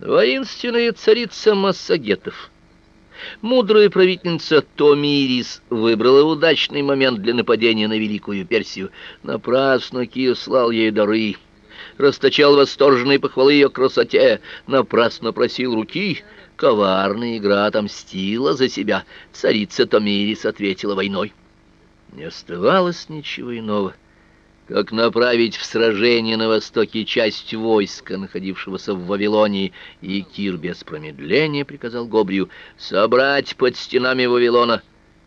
Воинственная царица Массагетов, мудрая правительница Томирис выбрала удачный момент для нападения на Великую Персию. Напрасно Кир слал ей дары, расточал восторженные похвалы ее красоте, напрасно просил руки. Коварная игра отомстила за себя. Царица Томирис ответила войной. Не оставалось ничего иного — как направить в сражение на востоке часть войска, находившегося в Вавилонии, и Кир без промедления приказал Гобрию собрать под стенами Вавилона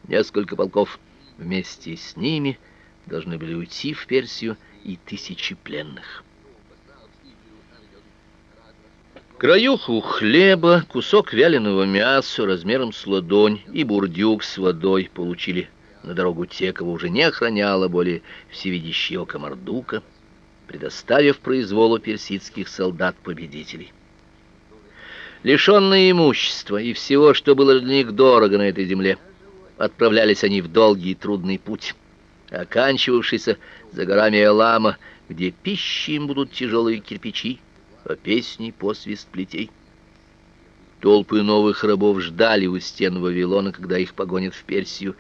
несколько полков. Вместе с ними должны были уйти в Персию и тысячи пленных. Краюху хлеба, кусок вяленого мяса размером с ладонь и бурдюк с водой получили на дорогу те, кого уже не охраняла более всевидящее око Мордука, предоставив произволу персидских солдат-победителей. Лишенные имущества и всего, что было для них дорого на этой земле, отправлялись они в долгий и трудный путь, оканчивавшийся за горами Элама, где пищей им будут тяжелые кирпичи, а песни посвист плетей. Толпы новых рабов ждали у стен Вавилона, когда их погонят в Персию,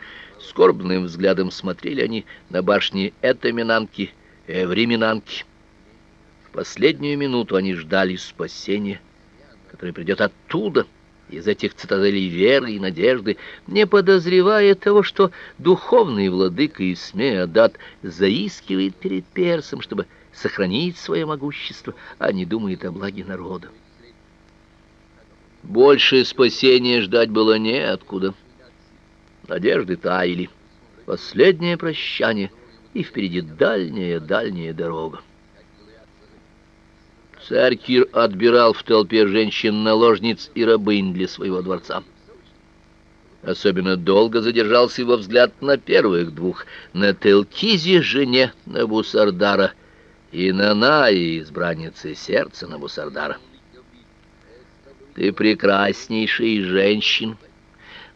Скорбным взглядом смотрели они на башни Этаминанки, Эвриминанки. В последнюю минуту они ждали спасения, которое придет оттуда, из этих цитаделей веры и надежды, не подозревая того, что духовный владыка Исмеадат заискивает перед персом, чтобы сохранить свое могущество, а не думает о благе народа. Больше спасения ждать было неоткуда. Надежды таяли. Последнее прощание, и впереди дальняя-дальняя дорога. Царь Кир отбирал в толпе женщин-наложниц и рабынь для своего дворца. Особенно долго задержался его взгляд на первых двух, на Телкизе, жене Набусардара, и на Наи, избраннице сердца Набусардара. «Ты прекраснейшая из женщин»,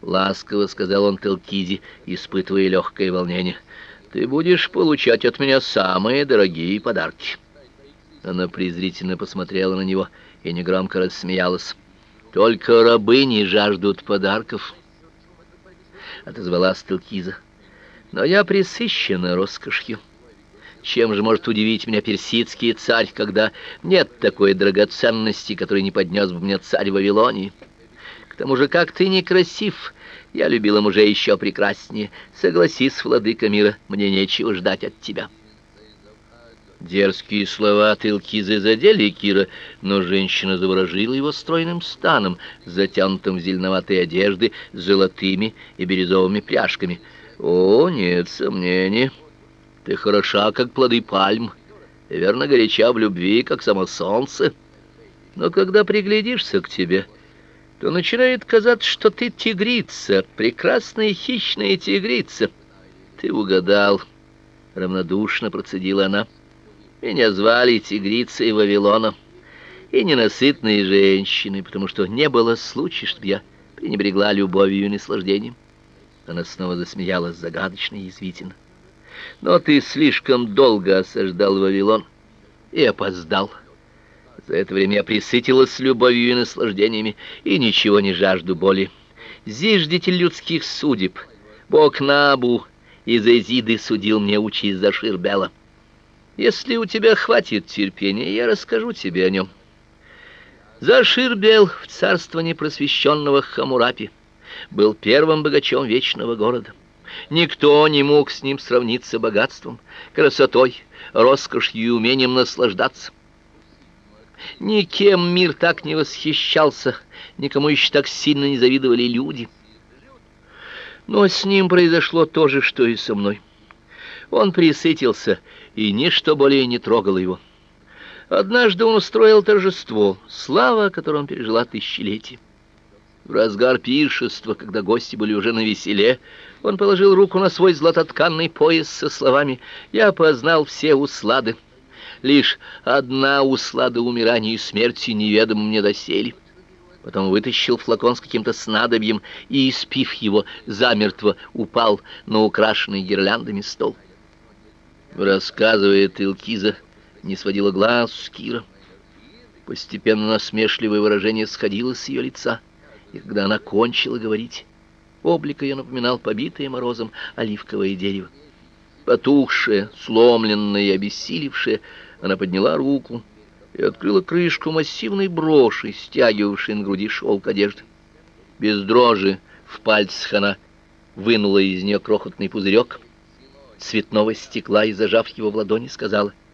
ласково сказал он Телкиде, испытывая легкое волнение. Ты будешь получать от меня самые дорогие подарки. Она презрительно посмотрела на него и негромко рассмеялась. Только рабыни жаждут подарков, отозвалась Телкиза. Но я пресыщена роскошью. Чем же может удивить меня персидский царь, когда нет такой драгоценности, которой не поднес бы мне царь Вавилонии? Тому же, как ты некрасив, я любила мужей еще прекраснее. Согласись, владыка мира, мне нечего ждать от тебя. Дерзкие слова Тылкизы задели Кира, но женщина заворожила его стройным станом, затянутым в зеленоватые одежды, с золотыми и бирюзовыми пряжками. О, нет сомнений, ты хороша, как плоды пальм, и верно горяча в любви, как само солнце. Но когда приглядишься к тебе, то начинает казаться, что ты тигрица, прекрасная хищная тигрица. Ты угадал, равнодушно процедила она. Меня звали тигрицей Вавилона, и ненасытной женщиной, потому что не было случая, чтобы я пренебрегла любовью и наслаждением. Она снова засмеялась загадочно и язвительно. Но ты слишком долго осаждал Вавилон и опоздал. За это время я присытилась любовью и наслаждениями, и ничего не жажду боли. Зиждитель людских судеб, бог Набу из Эзиды судил мне участь за Ширбела. Если у тебя хватит терпения, я расскажу тебе о нем. Заширбел в царствовании просвещенного Хамурапи был первым богачом вечного города. Никто не мог с ним сравниться богатством, красотой, роскошью и умением наслаждаться. Никем мир так не восхищался, никому еще так сильно не завидовали люди. Но с ним произошло то же, что и со мной. Он присытился, и ничто более не трогало его. Однажды он устроил торжество, слава, которое он пережила тысячелетия. В разгар пиршества, когда гости были уже на веселе, он положил руку на свой златотканный пояс со словами «Я познал все услады» Лишь одна услада умирания и смерти неведомо мне доселе. Потом вытащил флакон с каким-то снадобьем и, испив его, замертво упал на украшенный гирляндами стол. Рассказывает Илкиза, не сводила глаз с Кира. Постепенно насмешливое выражение сходило с ее лица, и когда она кончила говорить, облик ее напоминал побитое морозом оливковое дерево. Потухшая, сломленная и обессилевшая, она подняла руку и открыла крышку массивной броши, стягивавшей на груди шелк одежды. Без дрожи в пальцах она вынула из нее крохотный пузырек цветного стекла и, зажав его в ладони, сказала —